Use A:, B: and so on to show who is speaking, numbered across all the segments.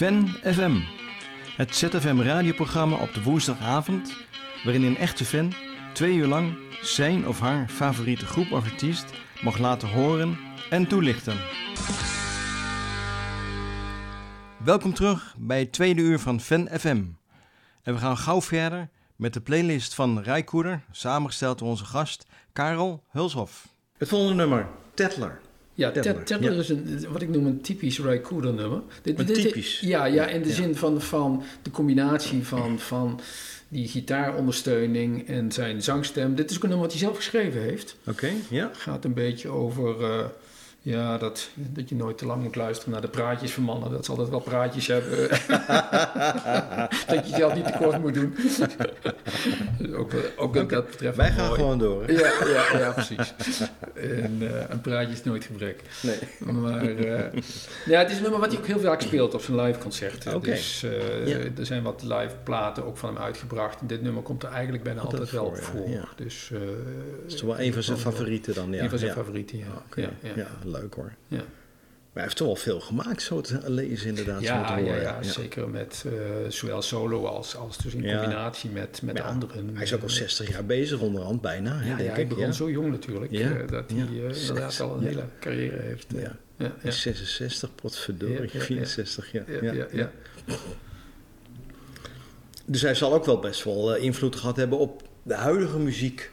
A: Fan FM, het ZFM radioprogramma op de woensdagavond, waarin een echte fan twee uur lang zijn of haar favoriete groep of artiest mag laten horen en toelichten. Welkom terug bij het tweede uur van Fan FM. En we gaan gauw verder met de playlist van Rijkoeder, samengesteld door onze gast Karel Hulshoff. Het volgende nummer, Tetler.
B: Ja,
A: ja.
B: is een, wat ik noem een typisch Rijkoeder nummer. Dit-
A: Een
B: dit- dit-
A: typisch?
B: Ja, ja, in de
A: Ja.
B: zin van, van de combinatie van, van die gitaarondersteuning en zijn zangstem. Dit is ook een nummer wat hij zelf geschreven heeft.
A: Oké, ja.
B: gaat een beetje over eh, ja, dat, dat je nooit te lang moet luisteren naar de praatjes van mannen. Dat ze altijd wel praatjes hebben. dat je zelf niet tekort moet doen. ook, ook dat betreft
A: Wij gaan
B: mooi.
A: gewoon door.
B: Ja, ja, ja, precies. En eh, een praatje is nooit gebrek.
A: Nee.
B: Maar eh, ja, het is een nummer wat hij ook heel vaak speelt op zijn live concerten. Dus eh,
A: Ja.
B: er zijn wat live platen ook van hem uitgebracht. En dit nummer komt er eigenlijk bijna
A: Altijd
B: altijd, wel
A: voor, ja.
B: voor. Dus,
A: is toch wel een van zijn favorieten dan, ja.
B: Een van zijn favorieten, ja, ja.
A: Leuk hoor.
B: Ja.
A: Maar hij heeft toch wel veel gemaakt, zo te lezen inderdaad.
B: Ja, ja, zeker met eh, zowel solo als, als dus in combinatie met, met anderen.
A: Hij is ook al 60 jaar bezig onderhand, bijna. hè,
B: Ja,
A: denk
B: hij
A: ik.
B: begon zo jong natuurlijk, eh, dat hij eh, inderdaad al een hele carrière heeft.
A: Ja.
B: ja, ja.
A: is 66, potverdorie,
B: Ja, ja, ja.
A: 64, ja.
B: Ja.
A: Dus hij zal ook wel best wel invloed gehad hebben op de huidige muziek.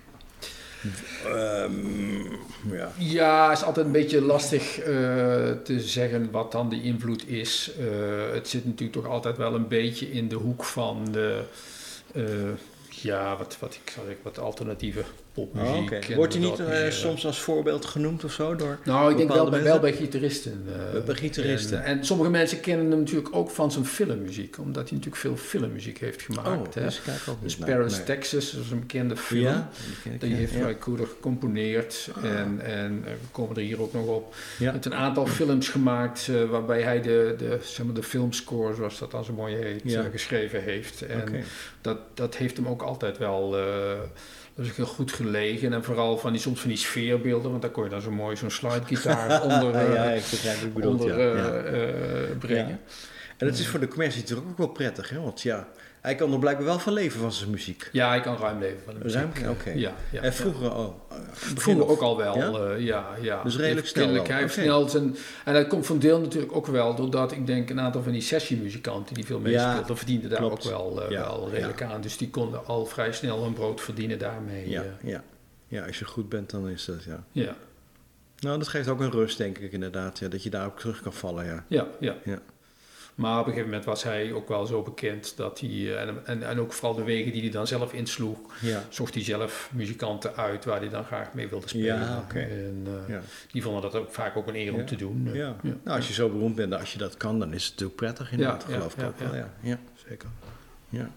A: Ehm, ja.
B: Ja, is altijd een beetje lastig eh, te zeggen wat dan de invloed is. Eh, het zit natuurlijk toch altijd wel een beetje in de hoek van de, eh, ja, wat, wat ik wat alternatieve popmuziek.
A: Oh, Wordt hij niet eh,
B: meer,
A: soms als voorbeeld genoemd of zo? Door
B: Nou, ik denk wel,
A: mensen?
B: wel bij gitaristen. eh,
A: Bij gitaristen.
B: En, en sommige mensen kennen hem natuurlijk ook van zijn filmmuziek, omdat hij natuurlijk veel filmmuziek heeft gemaakt.
A: Oh,
B: hè.
A: dus
B: Dus. Paris,
A: Nee.
B: Texas, dat is een bekende film.
A: Ja, die
B: Die
A: ja.
B: heeft
A: ja.
B: Ray Cooder gecomponeerd. En, en eh, we komen er hier ook nog op.
A: Ja.
B: Hij heeft een aantal films gemaakt eh, waarbij hij de, de, zeg maar de filmscore, zoals dat dan zo mooi heet,
A: Ja.
B: eh, geschreven heeft. En. Dat, dat heeft hem ook altijd wel eh, dat is heel goed gelegen. En vooral van die, soms van die sfeerbeelden, want daar kon je dan zo mooi zo'n slidegitaar onder, eh,
A: ja, ik
B: onder
A: ja.
B: eh,
A: Ja.
B: brengen.
A: En het is voor de commercie natuurlijk ook wel prettig, hè? Want ja, hij kan er blijkbaar wel van leven van zijn muziek.
B: Ja, hij kan ruim leven van de muziek.
A: Ruim? Oké.
B: Ja, ja,
A: en vroeger oh, eh,
B: ja. Vroeger
A: of-
B: ook al wel,
A: Ja?
B: ja. ja, ja.
A: Dus redelijk snel
B: Hij snel zijn, en dat komt van deel natuurlijk ook wel doordat ik denk een aantal van die sessiemuzikanten die veel
A: Ja,
B: meespeelden, verdienden daar
A: klopt.
B: ook wel, eh,
A: Ja,
B: wel redelijk aan. Dus die konden al vrij snel hun brood verdienen daarmee.
A: Ja,
B: eh.
A: ja. ja, als je goed bent, dan is dat, ja.
B: ja,
A: Nou, dat geeft ook een rust, denk ik inderdaad. Ja, dat je daar ook terug kan vallen, ja.
B: ja, ja.
A: Ja.
B: Maar op een gegeven moment was hij ook wel zo bekend dat hij, eh, en, en, en ook vooral de wegen die hij dan zelf insloeg,
A: Ja,
B: zocht hij zelf muzikanten uit waar hij dan graag mee wilde spelen.
A: Ja.
B: En eh,
A: ja.
B: die vonden dat ook vaak ook een eer om te doen.
A: ja.
B: ja.
A: Nou, als je zo beroemd bent, als je dat kan, dan is het natuurlijk prettig inderdaad, geloof ik ook wel.
B: ja.
A: Ja, ja.
B: Zeker.
A: Ja.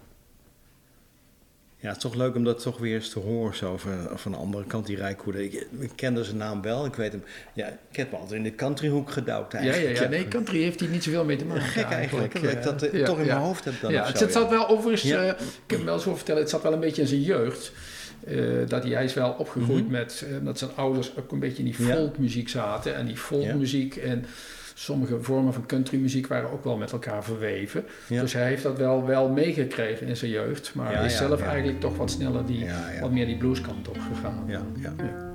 A: Ja, het is toch leuk om dat toch weer eens te horen zo van, van de andere kant, die Rijkoeder. Ik, ik kende zijn naam wel, ik weet hem. Ja, ik heb me altijd in de countryhoek gedouwd
B: Ja, ja, ja, nee, country heeft hier niet zoveel mee te maken.
A: Gek eigenlijk, dat ik dat eh,
B: Ja,
A: toch in mijn hoofd heb dan
B: Ja, het zat wel overigens, eh, ik heb hem wel zo vertellen, het zat wel een beetje in zijn jeugd. eh, dat hij, hij is wel opgegroeid
A: Mhm.
B: met eh, dat zijn ouders ook een beetje in die folkmuziek zaten. En die folkmuziek en sommige vormen van countrymuziek waren ook wel met elkaar verweven.
A: Ja.
B: Dus hij heeft dat wel, wel meegekregen in zijn jeugd. Maar
A: Ja,
B: is zelf eigenlijk toch wat sneller die, wat meer die blueskant op gegaan.
A: Ja, ja.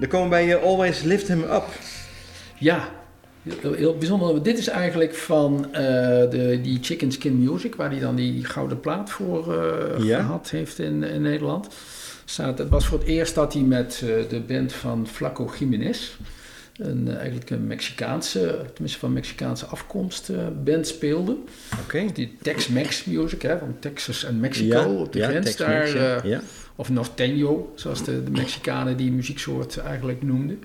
A: Dan komen we bij Always Lift Him Up.
B: Ja, heel, heel bijzonder. Dit is eigenlijk van eh, de, die Chicken Skin Music, waar hij dan die gouden plaat voor eh,
A: Ja.
B: gehad heeft in, in Nederland. Staat, het was voor het eerst dat hij met eh, de band van Flaco Jiménez, een, eh, eigenlijk een Mexicaanse, tenminste van Mexicaanse afkomst, eh, band speelde.
A: Oké.
B: Die Tex-Mex Music, hè, van Texas en Mexico
A: Ja,
B: op de
A: ja,
B: grens daar.
A: ja,
B: eh,
A: ja.
B: of Norteño, zoals de, de Mexicanen die muzieksoort eigenlijk noemden.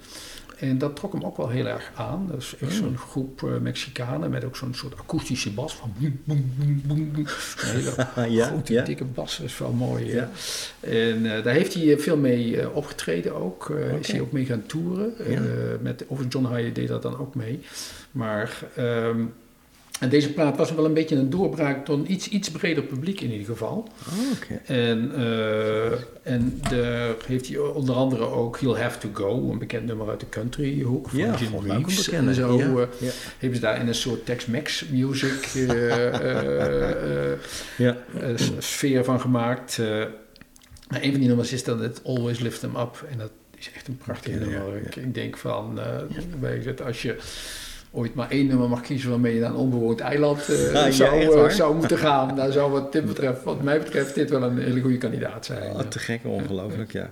B: En dat trok hem ook wel heel erg aan. Dat is echt
A: Oh.
B: zo'n groep eh, Mexicanen met ook zo'n soort akoestische bas van boem, boem, boem, boem. Een hele
A: Ja,
B: grote,
A: ja.
B: dikke bas, dat is wel mooi.
A: Ja.
B: En eh, daar heeft hij eh, veel mee opgetreden ook. Is hij ook mee gaan toeren. Met, over John Hyatt deed dat dan ook mee. Maar... ehm, en deze plaat was wel een beetje een doorbraak tot een iets, iets breder publiek in ieder geval.
A: Oh.
B: En, eh, en daar heeft hij onder andere ook He'll Have To Go, een bekend nummer uit de country hoek van
A: Ja,
B: Jim Reeves.
A: bekende.
B: En zo
A: Ja,
B: eh,
A: ja.
B: hebben ze daar in een soort Tex-Mex music
A: Ja.
B: s- sfeer van gemaakt. Nou, een van die nummers is dan het Always Lift Them Up. En dat is echt een prachtig nummer. Ik, ik denk van, weet je als je ooit maar één nummer mag kiezen waarmee je naar een onbewoond eiland eh,
A: ja,
B: zou,
A: echt
B: eh, zou moeten gaan, dan zou wat, dit betreft, wat mij betreft dit wel een hele goede kandidaat zijn.
A: Oh, te gek, ongelooflijk, ja.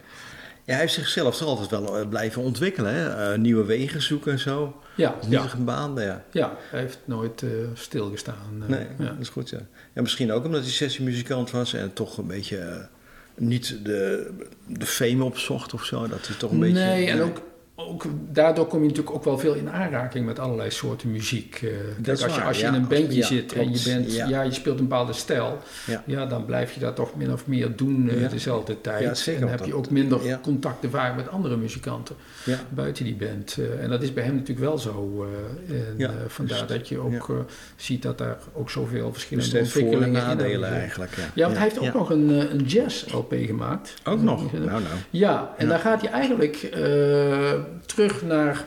A: Ja, hij heeft zichzelf toch altijd wel eh, blijven ontwikkelen, hè? Nieuwe wegen zoeken en zo.
B: Ja,
A: Niet
B: ja,
A: gebaande, ja.
B: ja, hij heeft nooit stilgestaan.
A: Nee,
B: ja.
A: dat is goed, ja. Ja, misschien ook omdat hij sessiemuzikant was en toch een beetje niet de, de fame opzocht of zo. Dat hij toch een beetje...
B: nee, en ook, ook daardoor kom je natuurlijk ook wel veel in aanraking met allerlei soorten muziek. Eh, kijk, als je,
A: waar,
B: als je
A: ja.
B: in een bandje
A: Ja,
B: zit en
A: klopt,
B: je, bent,
A: ja.
B: ja. je speelt een bepaalde stijl,
A: Ja.
B: dan blijf je dat toch min of meer doen eh, dezelfde tijd.
A: Zeker,
B: en dan heb je ook minder contacten vaak met andere muzikanten buiten die band. Eh, en dat is bij hem natuurlijk wel zo. en vandaar
A: dus-
B: dat je ook ziet dat daar ook zoveel
A: Dus
B: verschillende
A: het heeft voor- en
B: ontwikkelingen in
A: nadelen
B: gezeten.
A: eigenlijk, ja.
B: Want hij heeft ook nog een, een jazz-LP gemaakt.
A: Ook nog? Nou, nou.
B: ja, en daar gaat hij eigenlijk, terug naar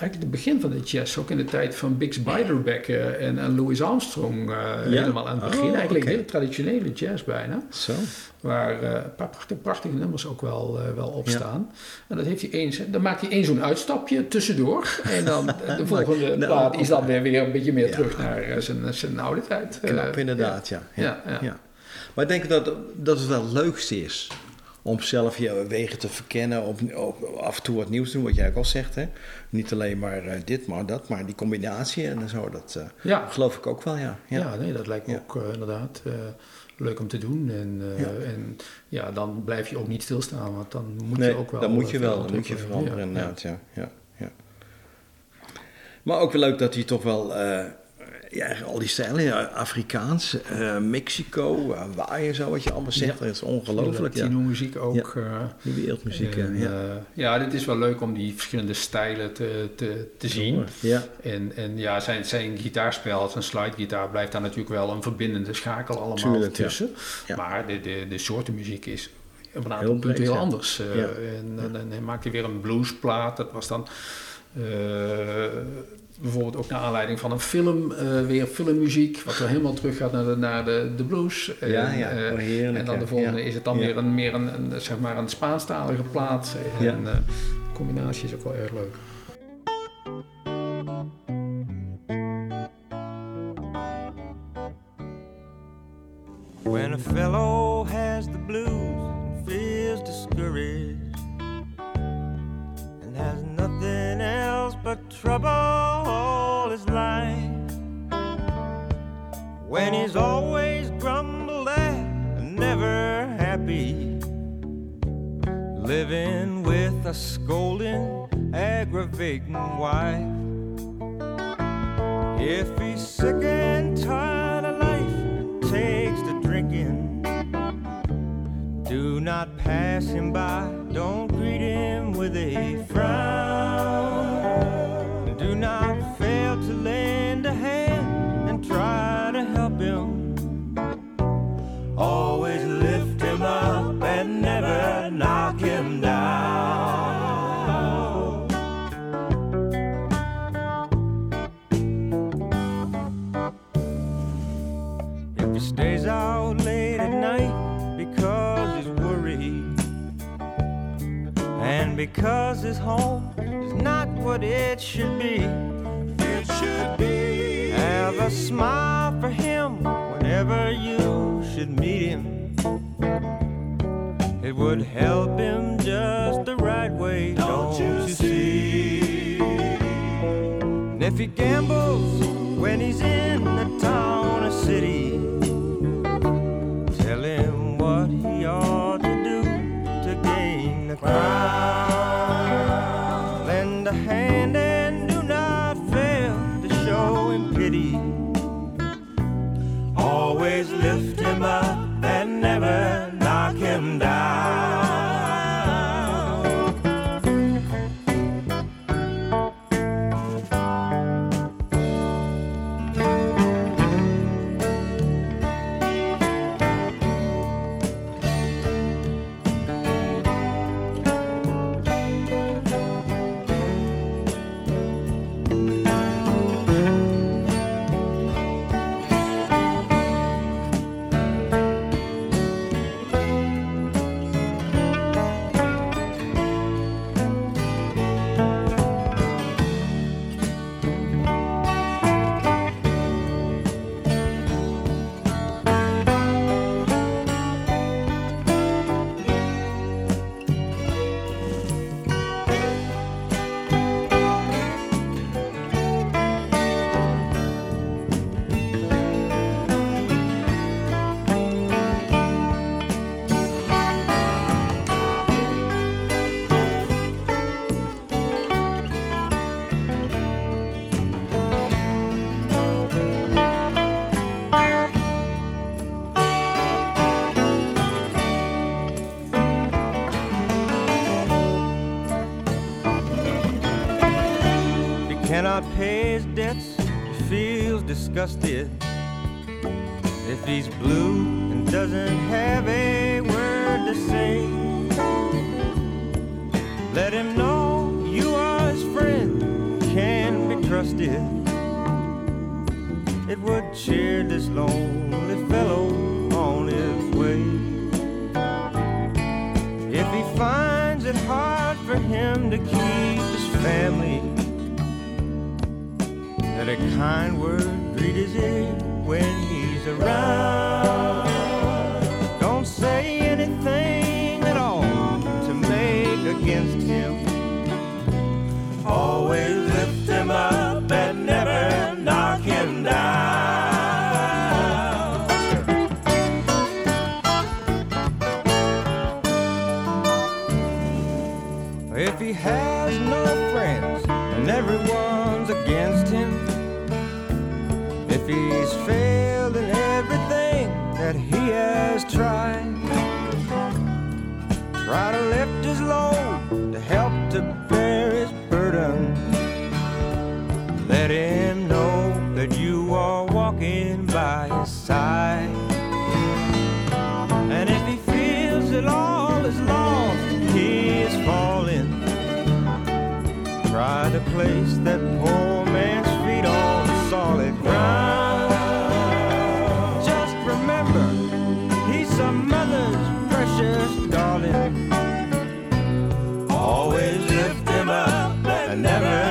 B: eigenlijk het begin van de jazz. Ook in de tijd van Bix Beiderbecke en, en Louis Armstrong. eh, Helemaal aan het begin.
A: Oh,
B: eigenlijk
A: oké.
B: hele traditionele jazz bijna.
A: Zo.
B: Waar eh, een paar prachtige, prachtige nummers ook wel, eh, wel op
A: Ja.
B: staan. En dat heeft hij eens, dan maakt hij één zo'n uitstapje tussendoor. En dan de volgende
A: Nou,
B: plaat is dan weer, weer een beetje meer terug naar eh, zijn, zijn oude tijd. Eh,
A: Knap inderdaad, ja.
B: Ja, ja.
A: Maar ik denk dat, dat het wel het leukste is om zelf je wegen te verkennen, op, op- af en toe wat nieuws te doen, wat jij ook al zegt. Hè? Niet alleen maar eh, dit, maar dat, maar die combinatie en zo, dat eh,
B: Ja.
A: geloof ik ook wel, ja.
B: Ja, nee, dat lijkt me
A: Ja.
B: ook eh, inderdaad leuk om te doen. En,
A: Ja.
B: en ja, dan blijf je ook niet stilstaan, want dan moet
A: Nee,
B: je ook wel...
A: dan moet je wel, dan moet je veranderen inderdaad, ja. ja, ja. Maar ook wel leuk dat hij toch wel, ja, al die stijlen, ja, Afrikaans, eh, Mexico, Hawaii en zo, wat je allemaal zegt,
B: Ja.
A: dat is ongelooflijk. Ja.
B: Latino muziek ook. eh,
A: Die wereldmuziek, ja.
B: en,
A: ja.
B: eh, ja, dit is wel leuk om die verschillende stijlen te, te, te zien.
A: Ja,
B: En, en ja, zijn, zijn gitaarspel, zijn slidegitaar, blijft daar natuurlijk wel een verbindende schakel allemaal
A: Tuurlijk, ja.
B: tussen.
A: Ja.
B: Maar de, de, de soorten muziek is op een aantal
A: Heel
B: punten heel
A: ja.
B: anders. eh,
A: Ja.
B: En, en, en hij maakte weer een bluesplaat. Dat was dan eh, bijvoorbeeld ook naar aanleiding van een film, eh, weer filmmuziek, wat weer helemaal terug gaat naar de, naar de, de blues.
A: Ja,
B: En,
A: ja.
B: eh,
A: Oh, heerlijk,
B: en dan de volgende
A: Ja.
B: is het dan
A: Ja.
B: weer een meer een, een, zeg maar een Spaanstalige plaat. En
A: Ja.
B: eh, de combinatie is ook wel erg leuk.
C: When a fellow has the blues and feels discouraged and has nothing else but trouble when he's always and never happy, living with a scolding, aggravating wife. If he's sick and tired of life and takes to drinking, do not pass him by, don't greet him with a frown. Because his home is not what it should be, it should be. Have a smile for him whenever you should meet him. It would help him just the right way, don't, you see? And if he gambles cannot pay his debts, he feels disgusted. If he's blue and doesn't have a word to say, let him know you are his friend, can be trusted. It would cheer this lonely fellow on his way. If he finds it hard for him to keep his family, a kind word greets him when he's around. Place that poor man's feet on solid ground. Just remember, he's some mother's precious darling. Always lift him up and never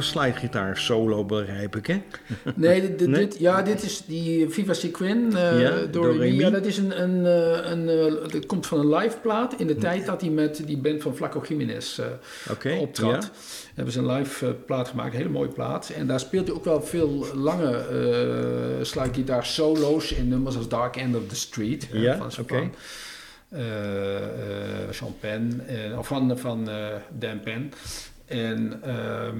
A: een slidegitaar solo, begrijp ik, hè?
B: Nee, dit, dit,
A: Nee?
B: dit- ja, dit is die Viva Sequin uh,
A: Ja,
B: door
A: door Remy.
B: Ja, dat is een, een, eh, een, eh, dat komt van een live plaat in de tijd dat hij met die band van Flaco Jiménez eh,
A: Oké.
B: optrad.
A: ja.
B: Hebben ze een live eh, plaat gemaakt, een hele mooie plaat. En daar speelt hij ook wel veel lange uh, slidegitaar solo's in nummers als Dark End of the Street eh,
A: Ja,
B: van. Eh, eh, Sean Penn, eh, of van, van eh, Dan Penn. En, ehm,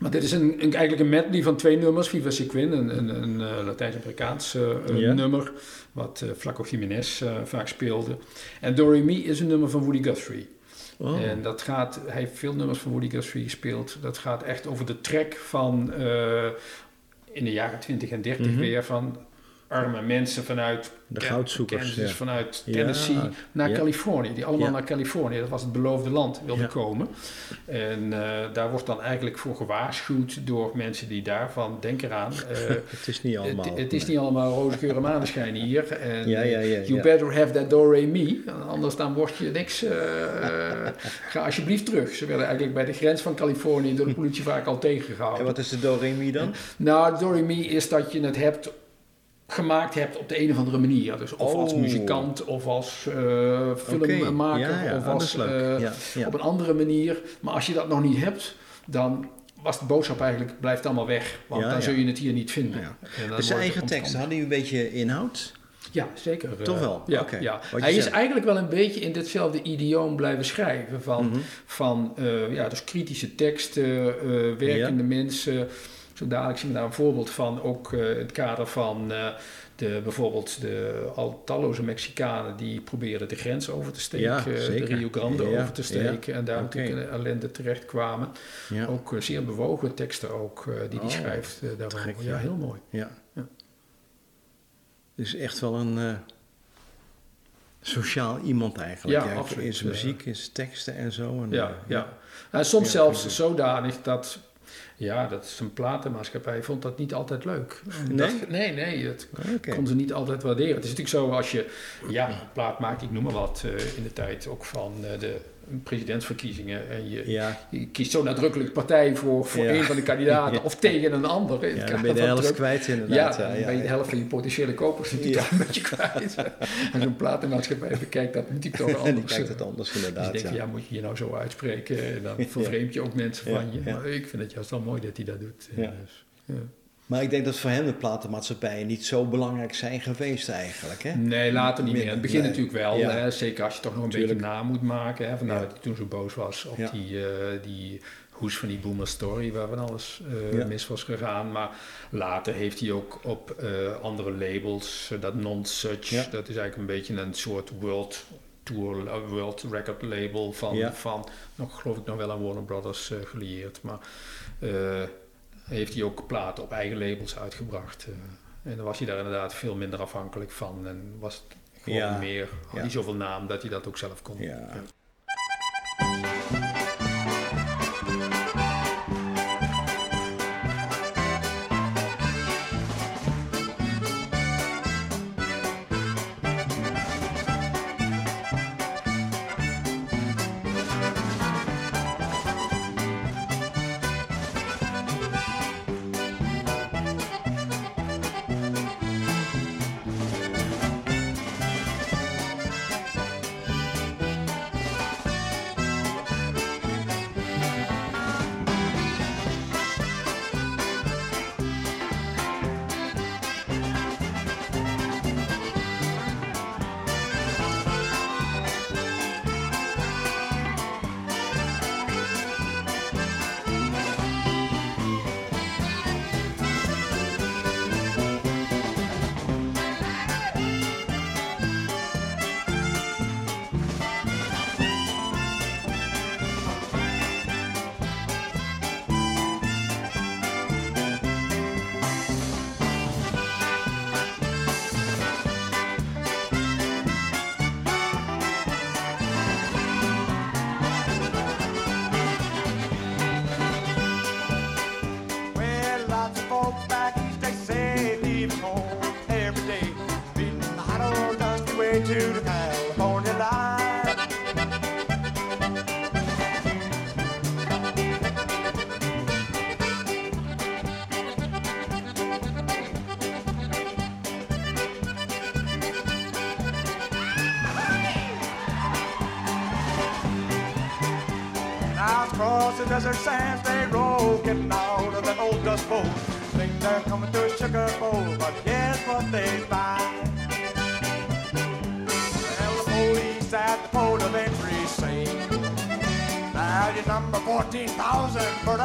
B: maar dit is een, een, eigenlijk een medley van twee nummers. Viva Sequin, een, een, een eh, Latijns-Amerikaans eh,
A: Ja.
B: nummer. Wat eh Flaco Jiménez vaak speelde. En Do Re Mi is een nummer van Woody Guthrie.
A: Oh.
B: En dat gaat, hij heeft veel nummers van Woody Guthrie gespeeld. Dat gaat echt over de trek van in de jaren 20 en 30
A: Mhm.
B: weer van arme mensen vanuit
A: De goudzoekers,
B: Kansas,
A: ja.
B: vanuit
A: Ja,
B: Tennessee naar
A: ja.
B: Californië. Die allemaal naar Californië, dat was het beloofde land, wilden komen. En eh, daar wordt dan eigenlijk voor gewaarschuwd door mensen die daarvan, denk eraan. eh,
A: Het is niet allemaal.
B: het, het is niet allemaal roze geur en maneschijn hier. En,
A: Ja, ja, ja,
B: You better have that do re mi. Anders dan word je niks. eh, ga alsjeblieft terug. Ze werden eigenlijk bij de grens van Californië door de politie vaak al
A: En
B: tegengehouden.
A: wat is de do re mi dan?
B: Nou, do re mi is dat je het hebt gemaakt hebt op de een of andere manier. Dus of als
A: Oh.
B: muzikant of als eh, filmmaker
A: Oké, ja, ja,
B: of als eh,
A: ja, ja.
B: op een andere manier. Maar als je dat nog niet hebt, dan was de boodschap eigenlijk blijft allemaal weg. Want
A: Ja,
B: dan
A: ja.
B: zul je het hier niet vinden.
A: Ja. Dus zijn eigen tekst, hadden die een beetje inhoud?
B: Ja, zeker.
A: Toch wel?
B: Ja,
A: Oké.
B: ja. Hij is
A: zegt.
B: eigenlijk wel een beetje in ditzelfde idioom blijven schrijven. Van,
A: Mhm.
B: van eh, ja, dus kritische teksten, eh, werkende mensen. Zo dadelijk zien we daar een voorbeeld van. Ook eh, in het kader van eh, de, bijvoorbeeld de al talloze Mexicanen die probeerden de grens over te steken.
A: Ja,
B: eh, de. Rio Grande
A: Ja,
B: over te steken. En daar natuurlijk in ellende terecht kwamen. Ook eh, zeer bewogen teksten ook, eh, die hij
A: Oh,
B: schrijft eh, daarover. ja, heel mooi.
A: Ja. Dus echt wel een eh, sociaal iemand eigenlijk.
B: Ja, absoluut.
A: In zijn muziek, in zijn teksten en zo. En,
B: Ja,
A: eh,
B: ja. Nou, soms zelfs zodanig dat, ja, dat is een platenmaatschappij vond dat niet altijd leuk.
A: Nee?
B: Nee, nee, dat
A: Oké.
B: kon ze niet altijd waarderen. Het is natuurlijk zo als je, ja, een plaat maakt, ik noem maar wat, eh, in de tijd ook van eh, de presidentsverkiezingen en je,
A: Ja,
B: je kiest zo nadrukkelijk partij voor, voor
A: Ja.
B: een van de kandidaten
A: Ja.
B: of tegen een ander.
A: ja dan ben je de helft
B: druk.
A: kwijt
B: Ja,
A: inderdaad.
B: dan ben je de helft van je potentiële kopers natuurlijk
A: Ja.
B: een beetje kwijt. en zo'n platenmaatschappij bekijkt dat natuurlijk toch
A: En die
B: anders.
A: kijkt het anders
B: Dus je
A: inderdaad.
B: denkt, ja.
A: Ja.
B: moet je je nou zo uitspreken? En dan vervreemd je ook mensen
A: Ja,
B: van je.
A: ja.
B: Maar ik vind het juist wel mooi dat hij dat doet.
A: Ja.
B: Dus, ja.
A: Maar ik denk dat voor hem de platenmaatschappijen niet zo belangrijk zijn geweest eigenlijk. Hè?
B: Nee, later niet meer. In het begin
A: Nee.
B: natuurlijk wel.
A: Ja.
B: Hè? Zeker als je toch nog een beetje na moet maken. Hè? Vandaar
A: Ja.
B: dat hij toen zo boos was op
A: Ja.
B: die, eh, die hoes van die Boomer Story, waar van alles eh, mis was gegaan. Maar later heeft hij ook op eh, andere labels, dat Non-Such, dat is eigenlijk een beetje een soort world tour, world record label van, van nog geloof ik nog wel aan Warner Brothers gelieerd. Maar heeft hij ook platen op eigen labels uitgebracht. eh. en dan was hij daar inderdaad veel minder afhankelijk van. En was het gewoon
A: Ja.
B: meer, had hij zoveel naam dat hij dat ook zelf kon.
A: Ja.
C: Dusty way to the number 14,000 for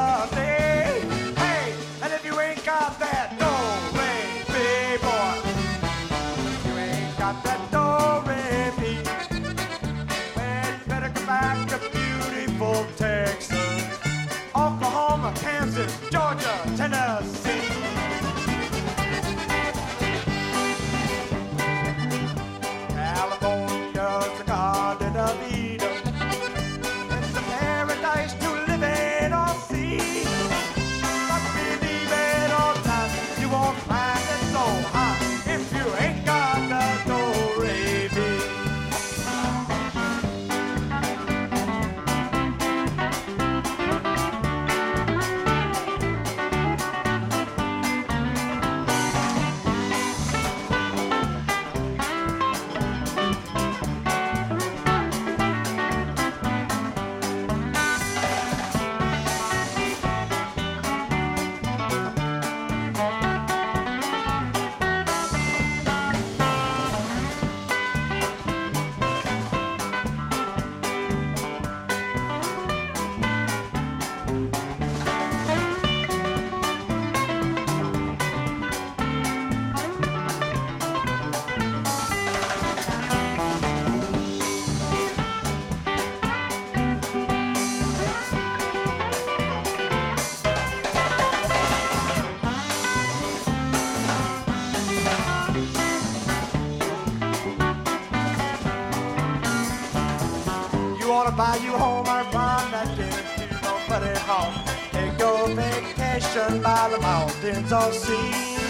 C: It's all seen.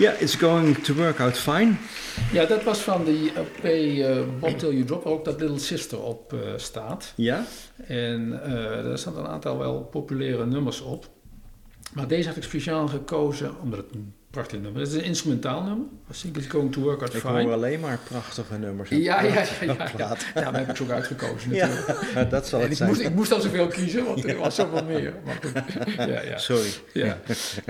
A: Ja, it's going to work out fine.
B: Ja, dat was van die LP eh Bob Till You Drop, waar ook dat Little Sister op eh, staat.
A: Ja?
B: En eh daar staan een aantal wel populaire nummers op. Maar deze heb ik speciaal gekozen omdat het een prachtig nummer is. Het is een instrumentaal nummer. I think it's going to work out
A: Ik
B: fine.
A: hoor alleen maar prachtige nummers.
B: Ja, ja, ja. ja, heb ik ze ook uitgekozen natuurlijk.
A: Ja, dat zal het
B: ik,
A: zijn.
B: moest, ik moest al zoveel kiezen, want er was zoveel meer. Maar.
A: Sorry.
B: Ja.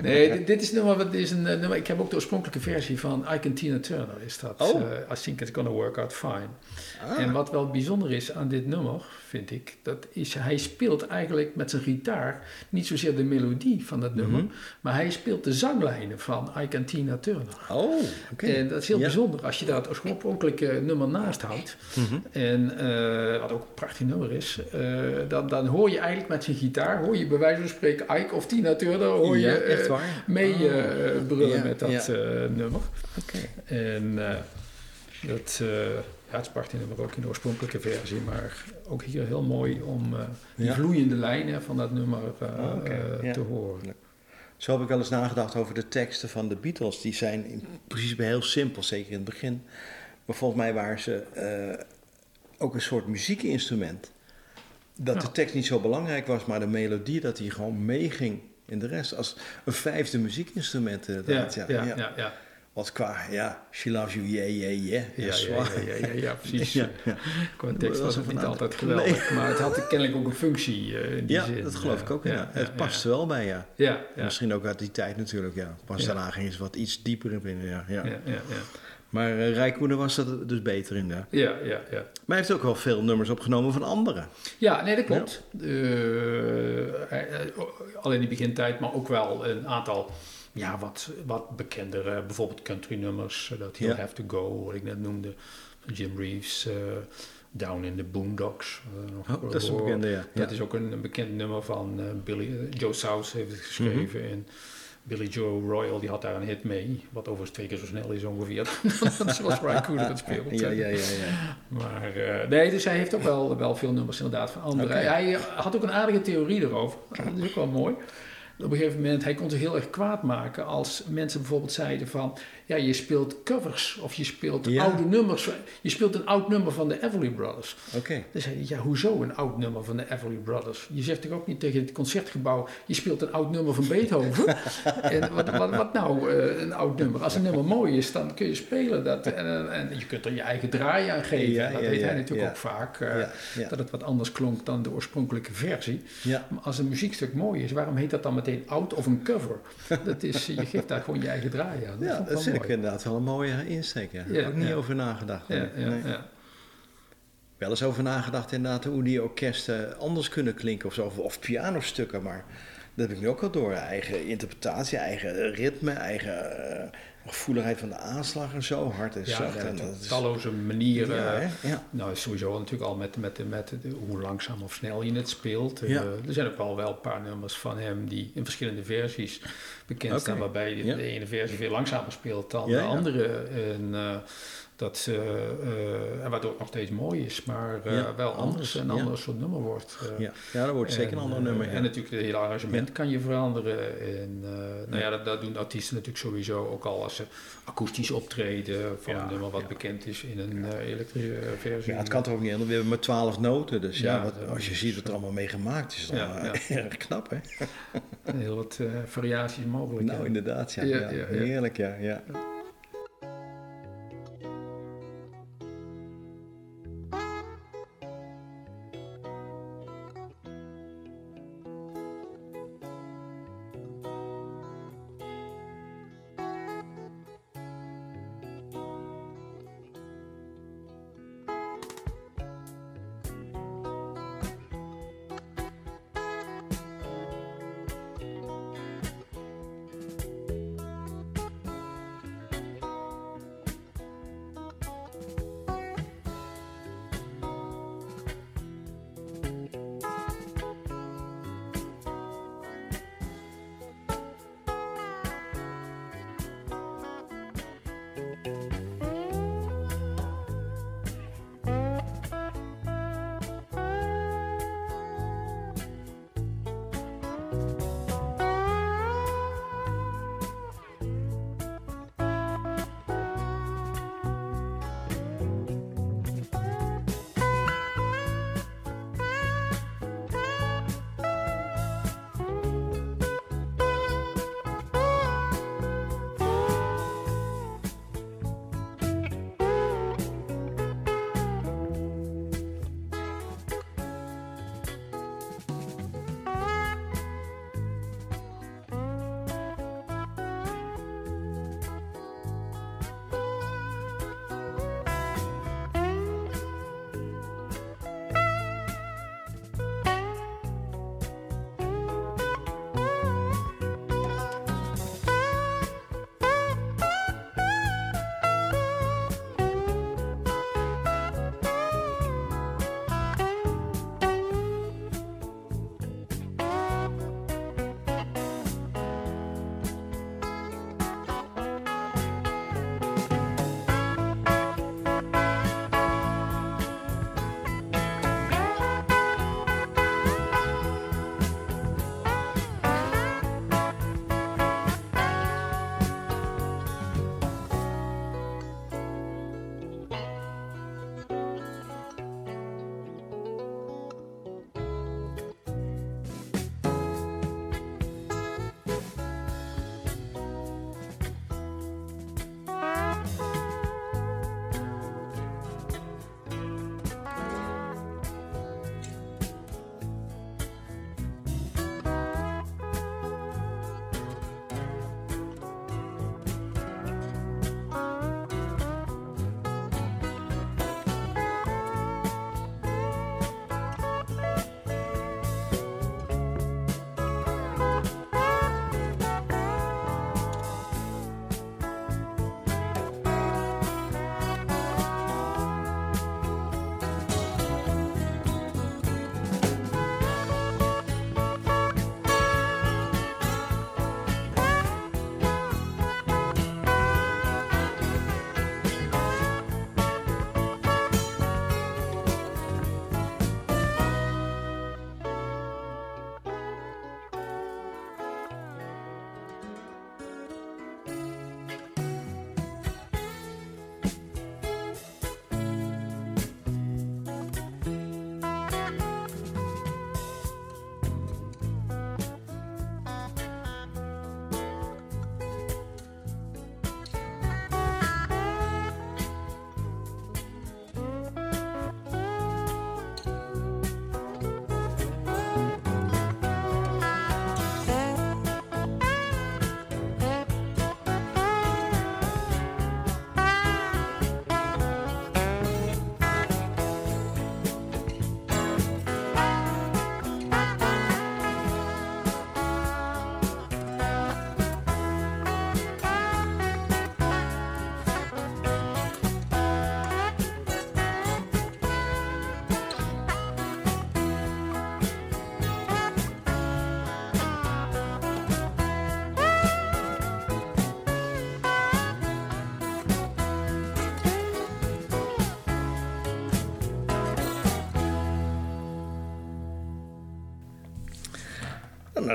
B: Nee, dit, dit is, nummer, wat is een eh, nummer. Ik heb ook de oorspronkelijke versie van Ike en Tina Turner. Is dat?
A: Oh.
B: eh, I think it's gonna work out fine.
A: Ah.
B: En wat wel bijzonder is aan dit nummer, vind ik, dat is hij speelt eigenlijk met zijn gitaar niet zozeer de melodie van dat nummer,
A: Mhm.
B: maar hij speelt de zanglijnen van Ike en Tina Turner.
A: Oh, oké.
B: En dat is heel
A: Ja.
B: bijzonder als je daar het oorspronkelijke nummer naast houdt.
A: Mhm.
B: En eh, wat ook een prachtig nummer is, eh, dan, dan hoor je eigenlijk met zijn gitaar, hoor je bij wijze van spreken Ike of Tina Turner, hoor je
A: Ja,
B: eh,
A: echt waar?
B: mee
A: Oh.
B: brullen
A: Ja,
B: met dat nummer.
A: Oké.
B: En dat, ja, het een prachtig nummer ook in de oorspronkelijke versie, maar ook hier heel mooi om eh, die
A: Ja.
B: vloeiende lijnen van dat nummer eh,
A: Oh, oké,
B: eh,
A: ja.
B: te horen.
A: Zo heb ik wel eens nagedacht over de teksten van de Beatles. Die zijn in principe heel simpel, zeker in het begin. Maar volgens mij waren ze ook een soort muziekinstrument. Dat
B: Ja.
A: de tekst niet zo belangrijk was, maar de melodie dat die gewoon meeging in de rest. Als een vijfde muziekinstrument
B: ja, ja,
A: ja. Wat qua, ja, she loves you, yeah, yeah, yeah.
B: Ja,
A: Ja,
B: ja, ja, ja, ja, ja, precies.
A: Ja, ja.
B: Qua tekst
A: Dat
B: was het niet altijd geweldig, maar het had kennelijk ook een functie eh, in die
A: Ja,
B: zin.
A: dat geloof ik ook. Ja,
B: Ja,
A: het
B: ja,
A: past
B: ja.
A: wel bij, ja.
B: Ja, ja,
A: Misschien ook uit die tijd natuurlijk, ja. Pas
B: Ja.
A: daarna ging ze wat iets dieper in binnen, ja. ja.
B: ja, ja, ja.
A: Maar uh, Rijkoenen was er dus beter in, ja.
B: Ja, ja, ja.
A: Maar hij heeft ook wel veel nummers opgenomen van anderen.
B: Ja, nee, dat klopt. Eh, hij- hij- al in die begintijd, maar ook wel een aantal ja, wat, wat bekendere, bijvoorbeeld country nummers. eh, dat He'll. Have To Go, wat ik net noemde, van Jim Reeves. eh, Down in the Boondocks. eh,
A: Oh, dat is een bekende, ja.
B: Dat
A: Ja.
B: is ook een, een bekend nummer van eh, Billy, eh, Joe South heeft het geschreven.
A: Mhm.
B: En Billy Joe Royal die had daar een hit mee. Wat overigens twee keer zo snel is ongeveer. Zoals Ryan het speelt.
A: Ja, ja, ja, ja.
B: Maar eh, nee, dus hij heeft ook wel, wel veel nummers inderdaad van anderen. Hij had ook een aardige theorie erover. Dat is ook wel mooi. Op een gegeven moment, hij kon zich heel erg kwaad maken als mensen bijvoorbeeld zeiden van... Ja, je speelt covers of je speelt
A: Ja.
B: oude nummers. Je speelt een oud nummer van de Everly Brothers.
A: Oké.
B: Dan zei hij, ja, hoezo een oud nummer van de Everly Brothers? Je zegt toch ook niet tegen het concertgebouw, je speelt een oud nummer van Beethoven? en wat, wat, wat nou eh, een oud nummer? Als een nummer mooi is, dan kun je spelen dat. En, en, je kunt er je eigen draai aan geven.
A: Ja,
B: dat
A: ja,
B: hij natuurlijk ook vaak. eh. Dat het wat anders klonk dan de oorspronkelijke versie.
A: Ja.
B: Maar als een muziekstuk mooi is, waarom heet dat dan meteen oud of een cover? Dat is, je geeft daar gewoon je eigen draai aan. Dat
A: Ja, dat vind ik inderdaad wel een mooie insteek. Ja.
B: Ja,
A: ook niet
B: ja.
A: over nagedacht. Nee. Wel eens over nagedacht inderdaad hoe die orkesten anders kunnen klinken of zo. Of, of pianostukken, maar dat heb ik nu ook al door. Eigen interpretatie, eigen ritme, eigen eh, gevoeligheid van de aanslag en zo. Hard en
B: Ja,
A: zacht.
B: ja,
A: en dat is-
B: talloze manieren.
A: Ja, ja.
B: Nou, sowieso natuurlijk al met, met, met de- hoe langzaam of snel je het speelt. Eh, er zijn ook wel, wel een paar nummers van hem die in verschillende versies bekend staan. Waarbij de, de ene versie veel langzamer speelt dan de andere. En, eh, Dat ze, eh, en waardoor het nog steeds mooi is, maar eh,
A: Ja,
B: wel anders, een
A: ja.
B: ander soort nummer wordt. eh.
A: Ja, ja dat wordt zeker een
B: En,
A: ander nummer.
B: En natuurlijk het hele arrangement kan je veranderen. En nou ja, dat, dat, doen artiesten natuurlijk sowieso ook al als ze akoestisch optreden van een nummer wat bekend is in een elektrische versie.
A: Ja, het kan toch ook niet anders. We hebben maar twaalf noten. Dus ja, wat, als je ziet wat er allemaal mee gemaakt is, dan erg knap, hè?
B: Heel wat variaties mogelijk.
A: Nou, inderdaad, ja. Heerlijk, ja. ja.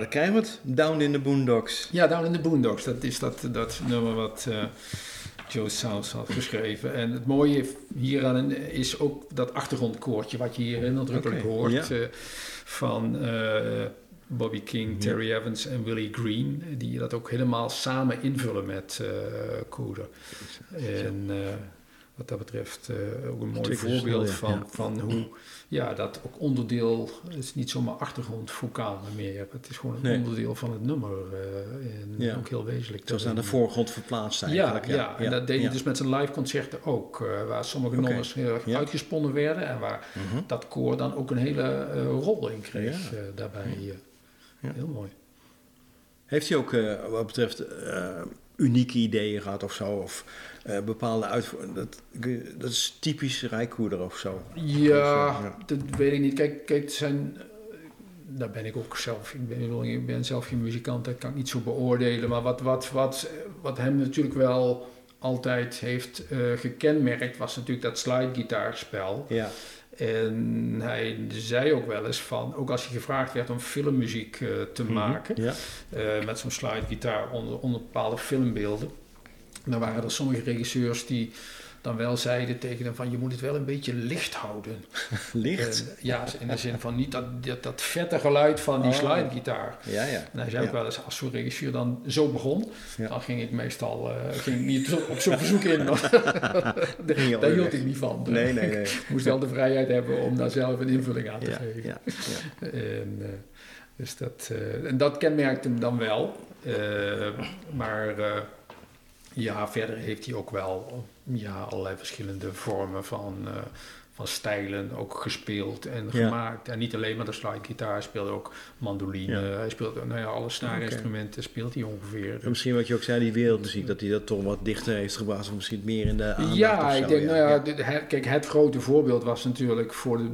A: Krijgen we het. Down in the Boondocks.
B: Ja, Down in the Boondocks, dat is dat, dat nummer wat eh, Joe South had geschreven. En het mooie hieraan is ook dat achtergrondkoortje wat je hier nadrukkelijk hoort.
A: ja.
B: eh, van eh, Bobby King, Terry Evans en Willie Green. Die dat ook helemaal samen invullen met Cooder. En wat dat betreft eh, ook een mooi voorbeeld van,
A: ja.
B: van hoe ja, dat ook onderdeel, het is niet zomaar achtergrondvocaal meer. Het is gewoon een
A: Nee.
B: onderdeel van het nummer. eh, en
A: Ja.
B: ook heel wezenlijk.
A: Zoals naar de
B: daarin.
A: voorgrond verplaatst
B: Ja,
A: eigenlijk.
B: ja, en dat deed hij
A: ja.
B: dus met zijn live concerten ook. eh, waar sommige
A: Oké.
B: nummers heel erg
A: Ja.
B: uitgesponnen werden. En waar
A: Mhm.
B: dat koor dan ook een hele rol in kreeg
A: Ja.
B: daarbij.
A: Ja.
B: Heel mooi.
A: Heeft hij ook wat betreft unieke ideeën gehad of zo? Of eh, bepaalde uitvoeringen? Dat, dat is typisch Rijkoerder of zo.
B: Ja,
A: ja.
B: dat weet ik niet. Kijk, kijk zijn, eh, daar ben ik ook zelf. Ik ben, ik bedoel, ik ben zelf geen muzikant, dat kan ik niet zo beoordelen. Maar wat, wat, wat, wat hem natuurlijk wel altijd heeft eh, gekenmerkt, was natuurlijk dat slidegitaarspel.
A: Ja,
B: En hij zei ook wel eens van, ook als hij gevraagd werd om filmmuziek eh, te
A: Mhm.
B: maken,
A: ja.
B: eh, met zo'n slidegitaar onder, onder bepaalde filmbeelden. Dan waren er sommige regisseurs die dan wel zeiden tegen hem van je moet het wel een beetje licht houden.
A: licht.
B: Ja, in de zin van niet dat, dat, dat vette geluid van die
A: Oh.
B: slidegitaar.
A: ja, ja.
B: En hij zei ook wel eens, als zo'n regisseur dan zo begon,
A: Ja.
B: dan ging ik meestal eh, ging ik niet op zo'n verzoek in. Daar hield ik niet van.
A: Nee, nee, nee.
B: Ik moest wel de vrijheid hebben om daar zelf een invulling aan te
A: Ja,
B: geven.
A: ja, ja.
B: En, eh, dus dat, eh, en dat kenmerkt hem dan wel. Maar ja, verder heeft hij ook wel ja, allerlei verschillende vormen van, eh, van stijlen ook gespeeld en
A: Ja.
B: gemaakt. En niet alleen maar de slidegitaar, hij speelde ook mandoline.
A: Ja.
B: Hij speelt nou ja, alle snaarinstrumenten speelt hij ongeveer.
A: En misschien wat je ook zei, die wereldmuziek, dat hij dat toch wat dichter heeft gebracht, of misschien meer in de aandacht
B: Ja, ik denk, nou ja, dit- kijk, het grote voorbeeld was natuurlijk voor het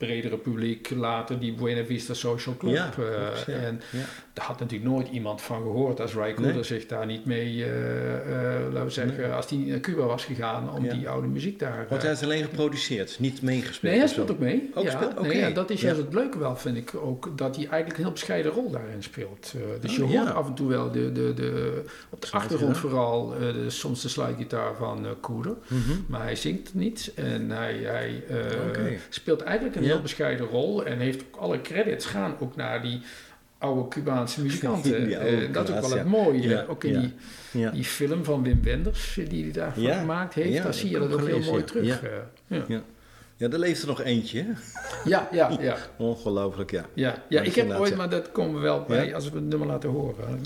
B: bredere publiek later die Buena Vista Social Club.
A: Ja,
B: eh,
A: klopt, ja.
B: En
A: Ja.
B: daar had natuurlijk nooit iemand van gehoord als Ray Cooder
A: Nee.
B: zich daar niet mee, eh, eh, laten we zeggen, als hij naar Cuba was gegaan om die oude muziek daar...
A: Want hij heeft alleen geproduceerd, niet meegespeeld.
B: Nee, hij speelt ook mee.
A: Ook
B: ja, nee, dat is juist het leuke wel, vind ik ook, dat hij eigenlijk een heel bescheiden rol daarin speelt. Dus je
A: Oh,
B: hoort
A: ja.
B: af en toe wel de, de, de, op de achtergrond vooral de, soms de slidegitaar van Cooder.
A: Mhm.
B: Maar hij zingt niet en hij, speelt eigenlijk een. Heel bescheiden rol en heeft ook alle credits gaan ook naar die oude Cubaanse muzikanten.
A: Oude
B: Eh, dat is ook wel het mooie.
A: Ja,
B: Ook in
A: ja.
B: die, die film van Wim Wenders eh, die hij daarvan
A: Ja,
B: gemaakt heeft, daar zie je
A: dat
B: ook heel mooi terug.
A: ja.
B: eh. Ja.
A: ja, er leeft er nog eentje.
B: Ja, ja, ja.
A: Ongelooflijk, ja.
B: Ja, ja ik heb ooit, maar dat komen we wel bij als we het nummer laten horen.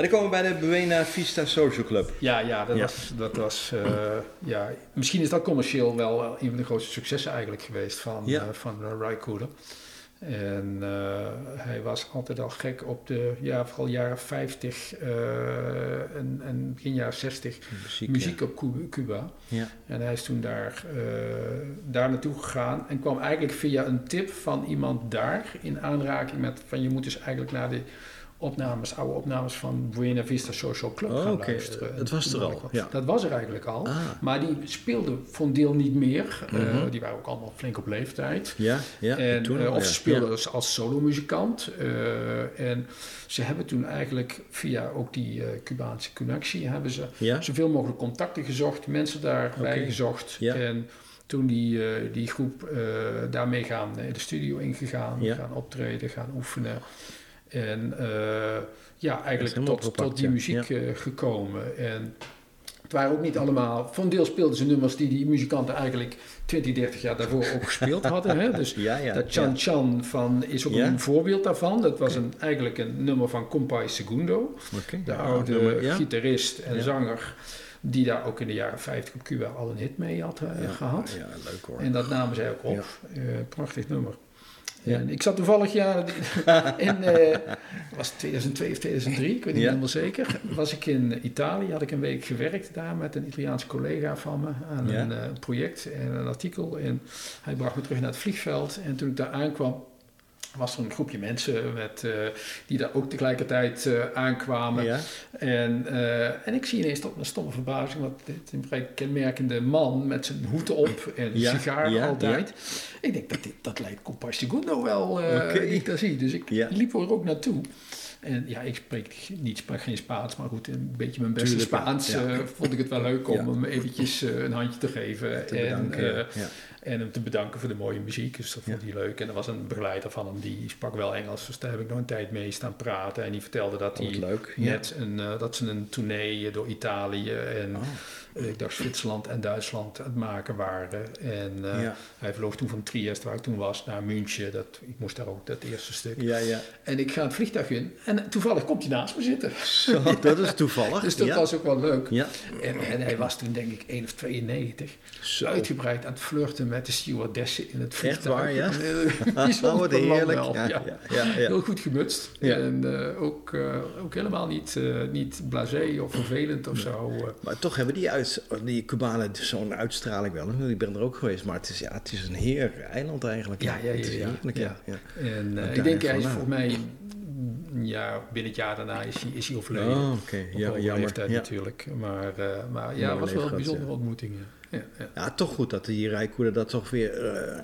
A: Dan komen we bij de Buena Vista Social Club.
B: Ja, ja, dat
A: Ja.
B: was, dat was eh, ja, misschien is dat commercieel wel een van de grootste successen eigenlijk geweest van,
A: Ja.
B: eh, van uh, Cooder. En eh, hij was altijd al gek op de, ja, vooral jaren 50 eh, en, en begin jaren 60
A: Muziek.
B: muziek op Cu- Cuba.
A: Ja.
B: En hij is toen daar, eh, daar naartoe gegaan en kwam eigenlijk via een tip van iemand daar in aanraking met van je moet dus eigenlijk naar de opnames, oude opnames van Buena Vista Social Club
A: Oh,
B: gaan luisteren.
A: Het was er al, ja.
B: Dat was er eigenlijk al.
A: Ah.
B: Maar die speelden voor een deel niet meer. Eh,
A: Mhm.
B: die waren ook allemaal flink op leeftijd.
A: Ja, ja.
B: En,
A: toen
B: eh, of ze speelden als, als solomuzikant. Eh, en ze hebben toen eigenlijk via ook die Cubaanse connectie... hebben ze
A: Ja?
B: zoveel mogelijk contacten gezocht, mensen daarbij
A: Oké.
B: gezocht.
A: Ja.
B: En toen die, die groep daarmee gaan eh, de studio ingegaan, gaan optreden, gaan oefenen. En eh, ja, eigenlijk tot,
A: opgepakt,
B: tot die
A: ja.
B: muziek eh, gekomen. En het waren ook niet allemaal... Voor een deel speelden ze nummers die die muzikanten eigenlijk 20, 30 jaar daarvoor ook gespeeld hadden. Hè? Dus
A: Ja, ja.
B: dat Chan Chan van is ook een voorbeeld daarvan. Dat was een, eigenlijk een nummer van Compay Segundo. De oude
A: nummer-
B: gitarist en zanger die daar ook in de jaren 50 op Cuba al een hit mee had eh,
A: Ja,
B: gehad.
A: Ja, leuk hoor.
B: En dat namen zij ook op. Prachtig nummer.
A: Ja.
B: En ik zat toevallig ja, in eh, was het 2002 of 2003, ik weet niet
A: Ja.
B: helemaal zeker. Was ik in Italië, had ik een week gewerkt daar met een Italiaanse collega van me aan
A: Ja.
B: een eh, project en een artikel. En hij bracht me terug naar het vliegveld. En toen ik daar aankwam, was er een groepje mensen met, eh, die daar ook tegelijkertijd eh, aankwamen.
A: Ja?
B: En, eh, en ik zie ineens tot mijn stomme verbazing, wat dit een vrij kenmerkende man met zijn hoed op en
A: Ja,
B: sigaar
A: ja,
B: altijd. Ik denk dat dit, dat lijkt Compás Segundo wel, die ik daar zie. Dus ik liep er ook naartoe. En ja, ik spreek niet, geen Spaans, maar goed, een beetje mijn beste
A: Tuurlijk.
B: Spaans
A: Ja.
B: eh, vond ik het wel leuk om
A: Ja.
B: hem eventjes eh, een handje te geven.
A: Te
B: en, eh,
A: ja.
B: en hem te bedanken voor de mooie muziek. Dus dat vond hij leuk. En er was een begeleider van hem, die sprak wel Engels. Dus daar heb ik nog een tijd mee staan praten. En die vertelde dat
A: Oh,
B: hij
A: leuk.
B: Net een, dat ze een tournee door Italië en
A: Oh.
B: Eh, ik dacht Zwitserland en Duitsland aan het maken waren. En eh,
A: Ja.
B: hij vloog toen van Trieste, waar ik toen was, naar München. Dat, ik moest daar ook dat eerste stuk.
A: Ja, ja.
B: En ik ga het vliegtuig in en toevallig komt hij naast me zitten.
A: Zo, dat is toevallig.
B: Dus dat
A: ja.
B: was ook wel leuk.
A: Ja.
B: En, en hij was toen denk ik 1 of 92.
A: Zo.
B: Uitgebreid aan het flirten met de stewardessen in het
A: Echt
B: vliegtuig.
A: waar, ja? Oh,
B: bijzonder man
A: heerlijk. Ja,
B: ja.
A: ja.
B: Heel goed gemutst. En eh, ook, ook helemaal niet, niet blasé of vervelend of zo.
A: Maar toch hebben die, uit, die Cubanen zo'n uitstraling wel. Ik ben er ook geweest, maar het is, ja, het is een heer eiland eigenlijk.
B: Ja, ja,
A: is
B: ja, ja.
A: heerlijk, ja. ja.
B: En
A: Wat
B: ik denk, hij is volgens mij, ja, binnen het jaar daarna is hij, is hij overleden.
A: Oh, oké. Ja, jammer. Ja.
B: natuurlijk. Maar, eh, maar ja, het was wel een bijzondere
A: ja.
B: ontmoeting. Ja. Ja, ja.
A: toch goed dat die Rijkoeder dat toch weer eh,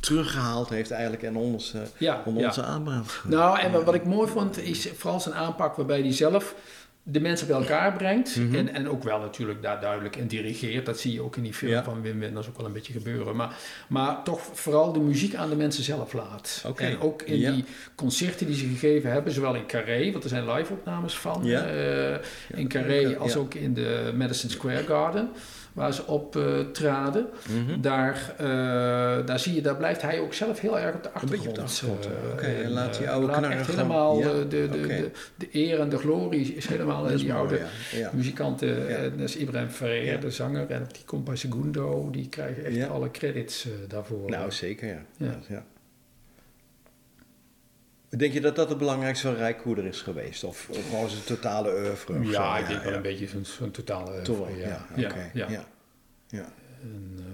A: teruggehaald heeft eigenlijk en ons, eh onder onze aanbracht.
B: Nou, en wat, wat ik mooi vond is vooral zijn aanpak waarbij hij zelf de mensen bij elkaar brengt.
A: Mhm.
B: en, en ook wel natuurlijk daar duidelijk en dirigeert. Dat zie je ook in die film
A: Ja.
B: van Wim Wenders ook wel een beetje gebeuren. Maar, maar toch vooral de muziek aan de mensen zelf laat. En ook in
A: ja.
B: die concerten die ze gegeven hebben, zowel in Carré, want er zijn live-opnames van.
A: Ja.
B: eh, in Carré als ook in de Madison Square Garden. Waar ze op eh, traden.
A: Mhm.
B: Daar, eh, daar zie je, daar blijft hij ook zelf heel erg op de
A: Een
B: achtergrond.
A: beetje op de achtergrond,
B: eh,
A: oké. Laat die oude
B: laat
A: knarren
B: echt helemaal
A: ja,
B: de, de, de, de eer en de glorie is helemaal in die
A: mooi,
B: oude
A: ja.
B: muzikanten. En dat is Ibrahim Ferrer,
A: Ja.
B: de zanger, en die Compa Segundo, die krijgen echt alle credits daarvoor.
A: Nou, zeker, ja.
B: Ja.
A: Denk je dat dat het belangrijkste van Rijkoeder is geweest? Of, of gewoon zijn totale oeuvre?
B: ja, ik denk wel een beetje zo'n totale...
A: Wel,
B: ja.
A: ja.
B: Ja,
A: oké,
B: ja.
A: ja. ja.
B: En, eh,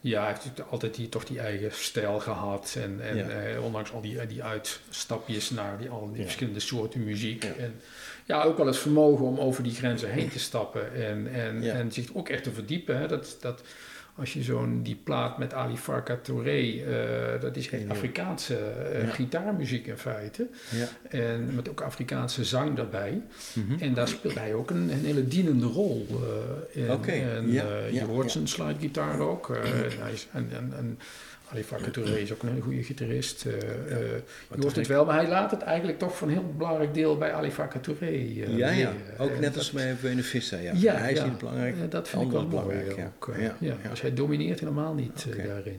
B: ja, hij heeft natuurlijk altijd die, toch die eigen stijl gehad. En, en
A: Ja.
B: eh, ondanks al die, die uitstapjes naar die, al die
A: Ja.
B: verschillende soorten muziek.
A: Ja.
B: En ja, ook wel het vermogen om over die grenzen heen te stappen. En, en, en zich ook echt te verdiepen. Hè. Dat, dat, als je zo'n die plaat met Ali Farka Touré, eh, dat is echt
A: Ja.
B: Afrikaanse eh,
A: Ja.
B: gitaarmuziek in feite.
A: ja.
B: En met ook Afrikaanse zang daarbij.
A: Mhm.
B: En daar speelt hij ook een, een hele dienende rol in.
A: Oké,
B: En
A: ja,
B: je hoort zijn slidegitaar ook. en, hij is, en, en, en Ali Touré is ook een hele goede gitarist. eh, je hoort het wel, maar hij laat het eigenlijk toch voor een heel belangrijk deel bij Ali Touré. eh,
A: ja, ja. Ook net als
B: dat-
A: bij Buena Vista, ja.
B: Ja,
A: hij is
B: ja.
A: niet belangrijk.
B: dat vind ik wel
A: belangrijk, ja.
B: Ook,
A: Ja.
B: Dus hij domineert helemaal niet daarin.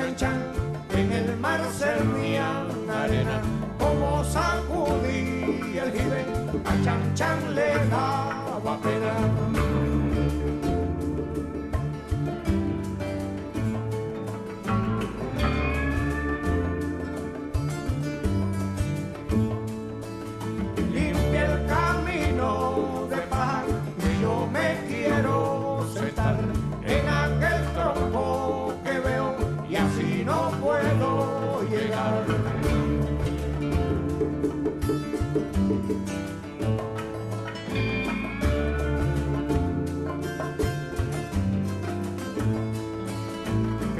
D: Chan Chan en el mar servían arena, como sacudía el jibe, a Chan Chan le daba pena.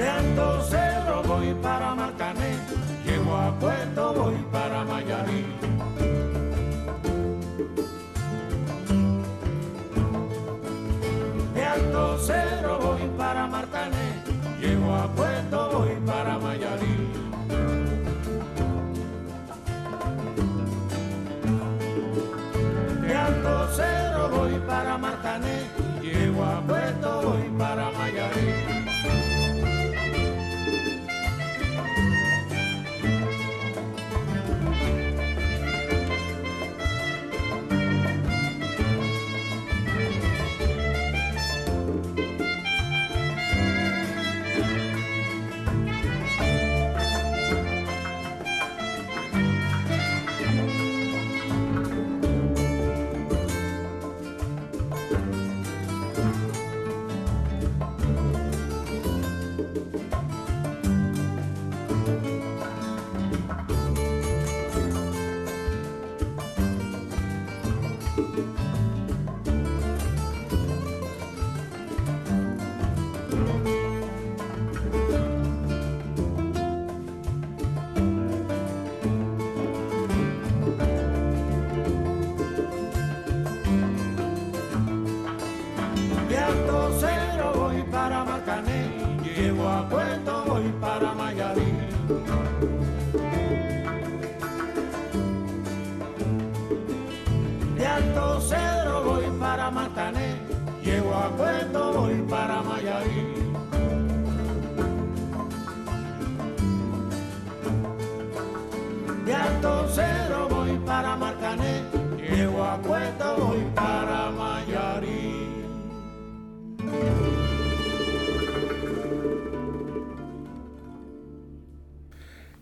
D: Caminando cerro voy para matar.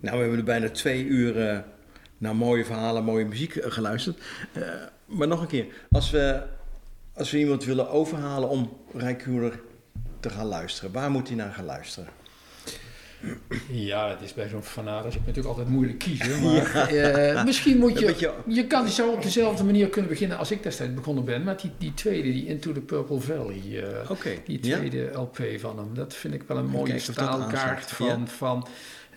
A: Nou, we hebben nu bijna twee uur eh, naar mooie verhalen, mooie muziek eh, geluisterd. Eh, maar nog een keer, als we, als we iemand willen overhalen om Rijkuurder te gaan luisteren, waar moet hij naar gaan luisteren?
B: Ja, het is bij zo'n fanatisch natuurlijk altijd moeilijk kiezen. Maar eh, misschien moet je... Je kan zo op dezelfde manier kunnen beginnen als ik destijds begonnen ben. Met die, die tweede, die Into the Purple Valley. eh, Die
A: ja.
B: tweede LP van hem. Dat vind ik wel een mooie staalkaart van...
A: ja.
B: van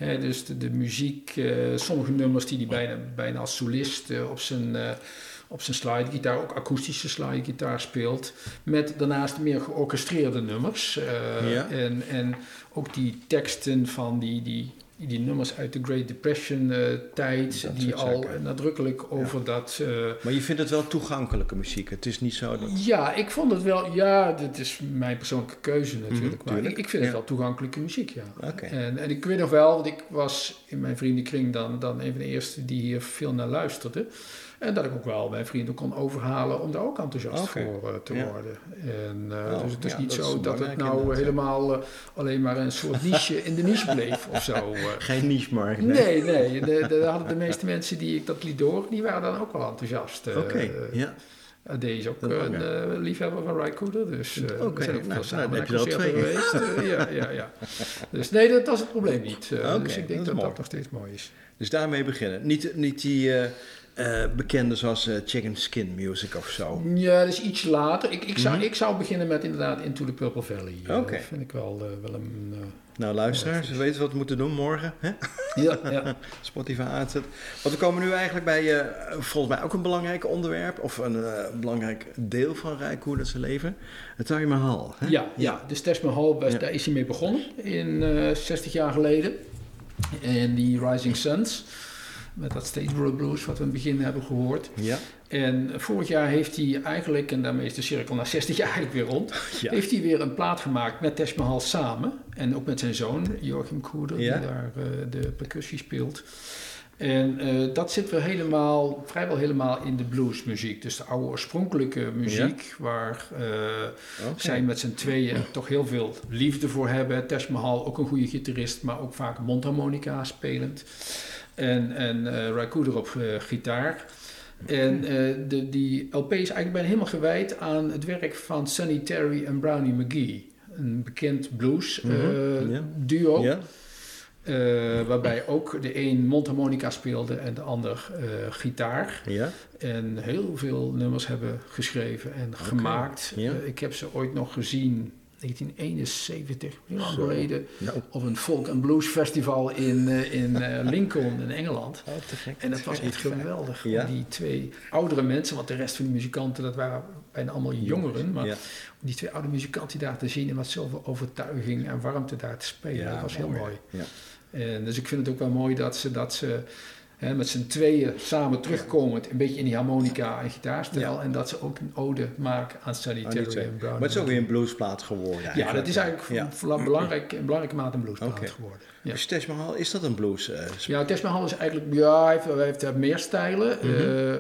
B: dus de, de muziek, eh, sommige nummers die hij bijna, bijna als solist eh, op zijn... eh, op zijn slidegitaar, ook akoestische slidegitaar speelt. Met daarnaast meer georchestreerde nummers.
A: Ja.
B: en, en ook die teksten van die, die, die nummers uit de Great Depression eh, tijd.
A: Dat
B: Die al
A: zaken.
B: nadrukkelijk over dat... eh,
A: Maar je vindt het wel toegankelijke muziek. Het is niet zo dat...
B: ja, ik vond het wel, ja, dit is mijn persoonlijke keuze natuurlijk.
A: Mhm,
B: maar
A: tuurlijk,
B: ik, ik vind het wel toegankelijke muziek, ja. En, en ik weet nog wel, want ik was in mijn vriendenkring dan, dan een van de eerste die hier veel naar luisterde. En dat ik ook wel mijn vrienden kon overhalen om daar ook enthousiast voor eh, te
A: ja.
B: worden. En, eh,
A: Oh,
B: dus het is
A: ja,
B: niet
A: dat is
B: zo dat het nou
A: inderdaad,
B: helemaal eh, alleen maar een soort niche in de niche bleef of zo.
A: Geen niche-markt.
B: Nee, nee. De, de, hadden de meeste mensen die ik dat liet door, die waren dan ook wel enthousiast.
A: Oké, ja.
B: deze is ook een liefhebber van Rycooder, dus
A: Oké,
B: we zijn ook
A: nou, nou,
B: samen
A: heb je er al twee.
B: geweest. Ja, ja, ja. Dus nee, dat was het probleem niet. Dus ik denk
A: dat
B: dat dat, nog steeds mooi is.
A: Dus daarmee beginnen. Niet, niet die eh, bekende zoals eh, Chicken Skin Music of zo.
B: Ja, dat is iets later. Ik, ik, zou,
A: Mhm.
B: ik zou beginnen met inderdaad Into the Purple Valley. Eh,
A: Oké.
B: Dat vind ik wel, wel een,
A: Nou, luisteraars, ze weten wat we moeten doen morgen. Hè?
B: Ja, ja.
A: Spotify aanzet. Want we komen nu eigenlijk bij volgens mij ook een belangrijk onderwerp, of een belangrijk deel van Rijkoer zijn leven. Het Taj Mahal. Hè?
B: Ja, ja, dus Taj Mahal, was,
A: Ja.
B: daar is hij mee begonnen in eh 60 jaar geleden. En die Rising Suns, met dat Statesboro Blues wat we in het begin hebben gehoord.
A: Ja.
B: En vorig jaar heeft hij eigenlijk, en daarmee is de cirkel na 60 jaar eigenlijk weer rond,
A: Ja.
B: heeft hij weer een plaat gemaakt met Taj Mahal samen. En ook met zijn zoon, Joachim Koerder,
A: Ja.
B: die daar eh, de percussie speelt. En eh, dat zit weer helemaal, vrijwel helemaal in de bluesmuziek. Dus de oude oorspronkelijke muziek, waar
A: Oké.
B: zij met z'n tweeën toch heel veel liefde voor hebben. Taj Mahal, ook een goede gitarist, maar ook vaak mondharmonica spelend. En, en eh Ray Cooder op eh, gitaar. En eh, de, die LP is eigenlijk bijna helemaal gewijd aan het werk van Sonny Terry en Brownie McGee. Een bekend blues
A: Mhm,
B: duo. Waarbij ook de een mondharmonica speelde en de ander gitaar.
A: Ja?
B: En heel veel nummers hebben geschreven en gemaakt.
A: ja.
B: Ik heb ze ooit nog gezien, 1971, heel lang geleden,
A: Nou,
B: op een folk and blues festival in, eh, in eh, Lincoln in Engeland.
A: oh, te gek.
B: En dat was echt geweldig.
A: Ja.
B: Die twee oudere mensen, want de rest van de muzikanten, dat waren bijna allemaal jongeren. Maar
A: Ja.
B: die twee oude muzikanten daar te zien en met zoveel overtuiging en warmte daar te spelen, dat was heel mooi.
A: Ja.
B: En dus ik vind het ook wel mooi dat ze, dat ze hè, met z'n tweeën samen terugkomend, een beetje in die harmonica en gitaarstijl.
A: Ja.
B: En dat ze ook een ode maken aan
A: die
B: Terry en Brown.
A: Maar het is ook weer een bluesplaat geworden.
B: Ja, dat is eigenlijk
A: Ja.
B: voor- belangrijk, in belangrijke mate een bluesplaat geworden. Ja.
A: Dus Taj Mahal, is dat een blues? eh,
B: Ja, Taj Mahal is eigenlijk, ja, hij heeft, hij heeft meer stijlen.
A: Mhm.
B: Eh,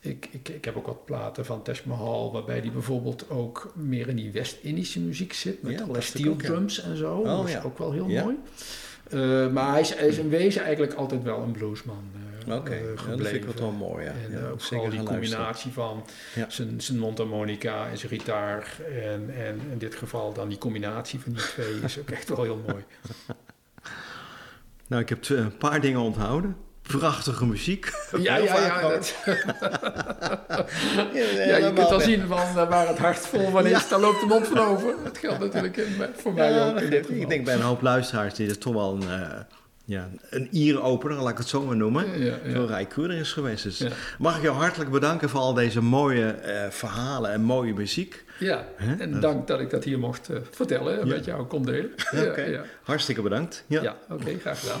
B: ik, ik, ik heb ook wat platen van Taj Mahal, waarbij hij bijvoorbeeld ook meer in die West-Indische muziek zit, met
A: Ja,
B: steel
A: ja.
B: drums en zo.
A: Oh,
B: dat is
A: ja.
B: ook wel heel
A: Ja.
B: mooi. Eh, maar hij is, hij is in wezen eigenlijk altijd wel een bluesman eh,
A: Oké,
B: eh,
A: dat vind ik wel mooi. Ja.
B: En
A: Ja,
B: eh, ook
A: zeker
B: vooral die combinatie van
A: Ja.
B: zijn, zijn mondharmonica en zijn gitaar. En, en in dit geval dan die combinatie van die twee is ook echt wel heel mooi.
A: Nou, ik heb een paar dingen onthouden. Prachtige muziek.
B: Ja, ja, ja. dat-
A: Ja,
B: Ja, je kunt al zien van eh, waar het hart vol van is, daar loopt de mond van over. Dat geldt natuurlijk voor mij
A: Ja,
B: ook in dit geval.
A: ik denk bij een hoop luisteraars die er toch wel een, eh ja, een ieropener, laat ik het zo maar noemen,
B: Ja, ja.
A: rijkoerder is geweest. Dus
B: Ja.
A: mag ik jou hartelijk bedanken voor al deze mooie eh, verhalen en mooie muziek.
B: Ja, en dank dat ik dat hier mocht vertellen en
A: Ja.
B: met jou kon delen. Ja, ja.
A: Hartstikke bedankt. Ja.
B: ja oké, graag gedaan.